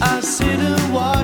I sit and watch.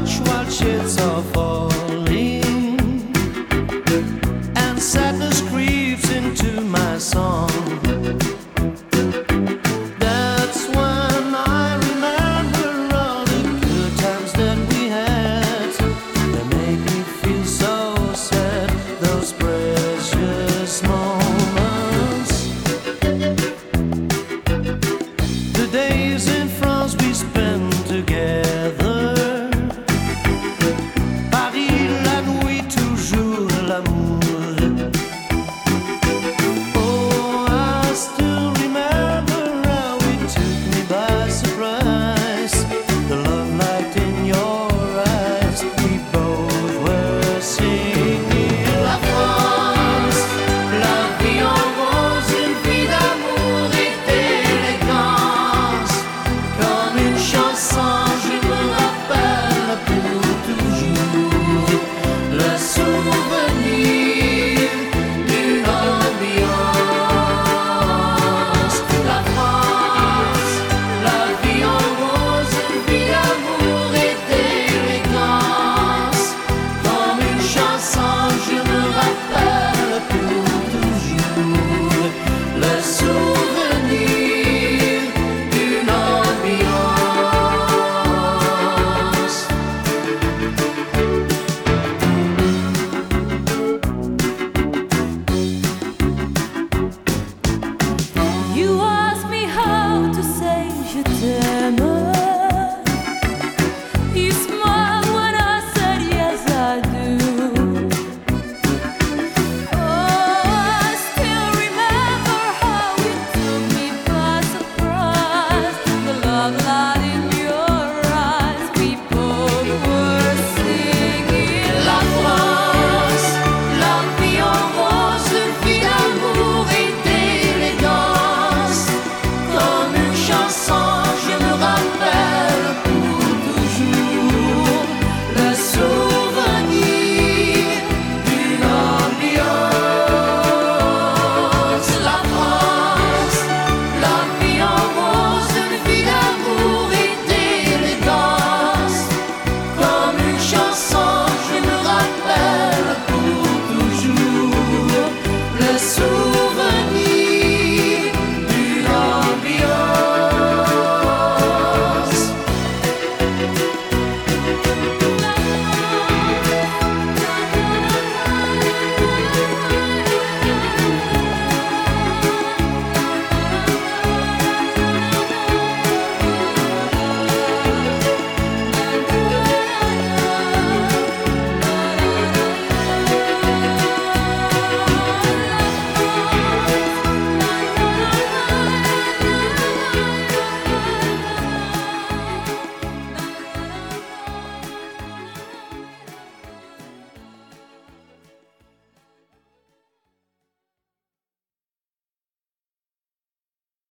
Emma.